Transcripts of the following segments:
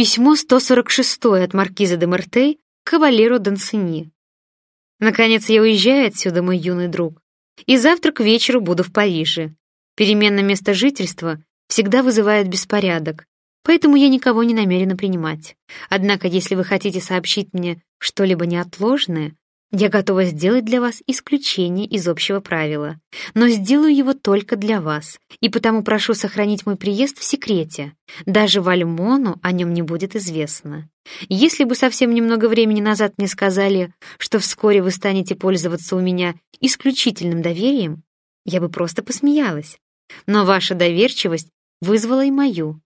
Письмо 146 от маркиза де Мартей к кавалеру Дансини. Наконец я уезжаю отсюда, мой юный друг, и завтра к вечеру буду в Париже. Перемена места жительства всегда вызывает беспорядок, поэтому я никого не намерена принимать. Однако, если вы хотите сообщить мне что-либо неотложное, я готова сделать для вас исключение из общего правила, но сделаю его только для вас, и потому прошу сохранить мой приезд в секрете. Даже Вальмону о нем не будет известно. Если бы совсем немного времени назад мне сказали, что вскоре вы станете пользоваться у меня исключительным доверием, я бы просто посмеялась. Но ваша доверчивость вызвала и мою.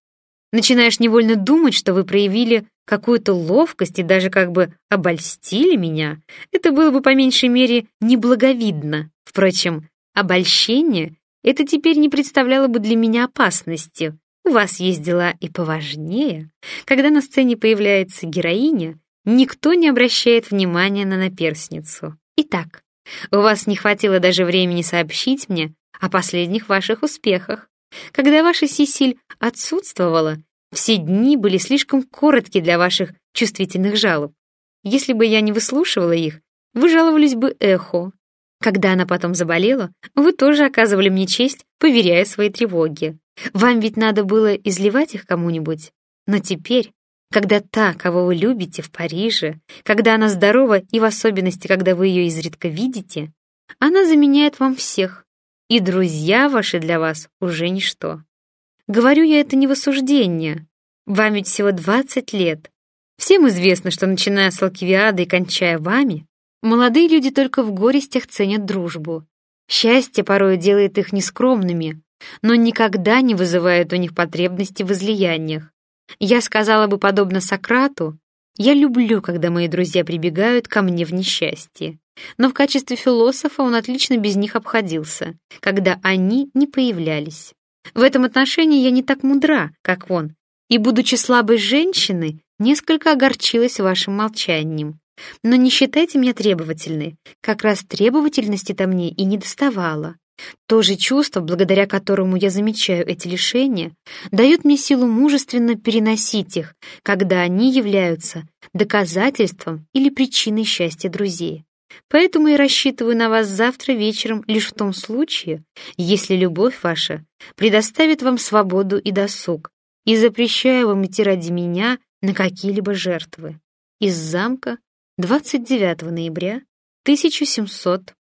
Начинаешь невольно думать, что вы проявили какую-то ловкость и даже как бы обольстили меня, это было бы по меньшей мере неблаговидно. Впрочем, обольщение это теперь не представляло бы для меня опасности. У вас есть дела и поважнее. Когда на сцене появляется героиня, никто не обращает внимания на наперсницу. Итак, у вас не хватило даже времени сообщить мне о последних ваших успехах. Когда ваша Сисиль отсутствовала, все дни были слишком коротки для ваших чувствительных жалоб. Если бы я не выслушивала их, вы жаловались бы эхо. Когда она потом заболела, вы тоже оказывали мне честь, поверяя свои тревоги. Вам ведь надо было изливать их кому-нибудь. Но теперь, когда та, кого вы любите в Париже, когда она здорова и в особенности, когда вы ее изредка видите, она заменяет вам всех, и друзья ваши для вас уже ничто. Говорю я это не в осуждение. Вам ведь всего 20 лет. Всем известно, что начиная с Алкивиады и кончая вами, молодые люди только в горестях ценят дружбу. Счастье порой делает их нескромными, но никогда не вызывает у них потребности в излияниях. Я сказала бы подобно Сократу, я люблю, когда мои друзья прибегают ко мне в несчастье. Но в качестве философа он отлично без них обходился, когда они не появлялись. В этом отношении я не так мудра, как он, и, будучи слабой женщиной, несколько огорчилась вашим молчанием. Но не считайте меня требовательной. Как раз требовательности-то мне и не доставало. То же чувство, благодаря которому я замечаю эти лишения, дает мне силу мужественно переносить их, когда они являются доказательством или причиной счастья друзей. Поэтому я рассчитываю на вас завтра вечером лишь в том случае, если любовь ваша предоставит вам свободу и досуг, и запрещаю вам идти ради меня на какие-либо жертвы. Из замка 29 ноября 1700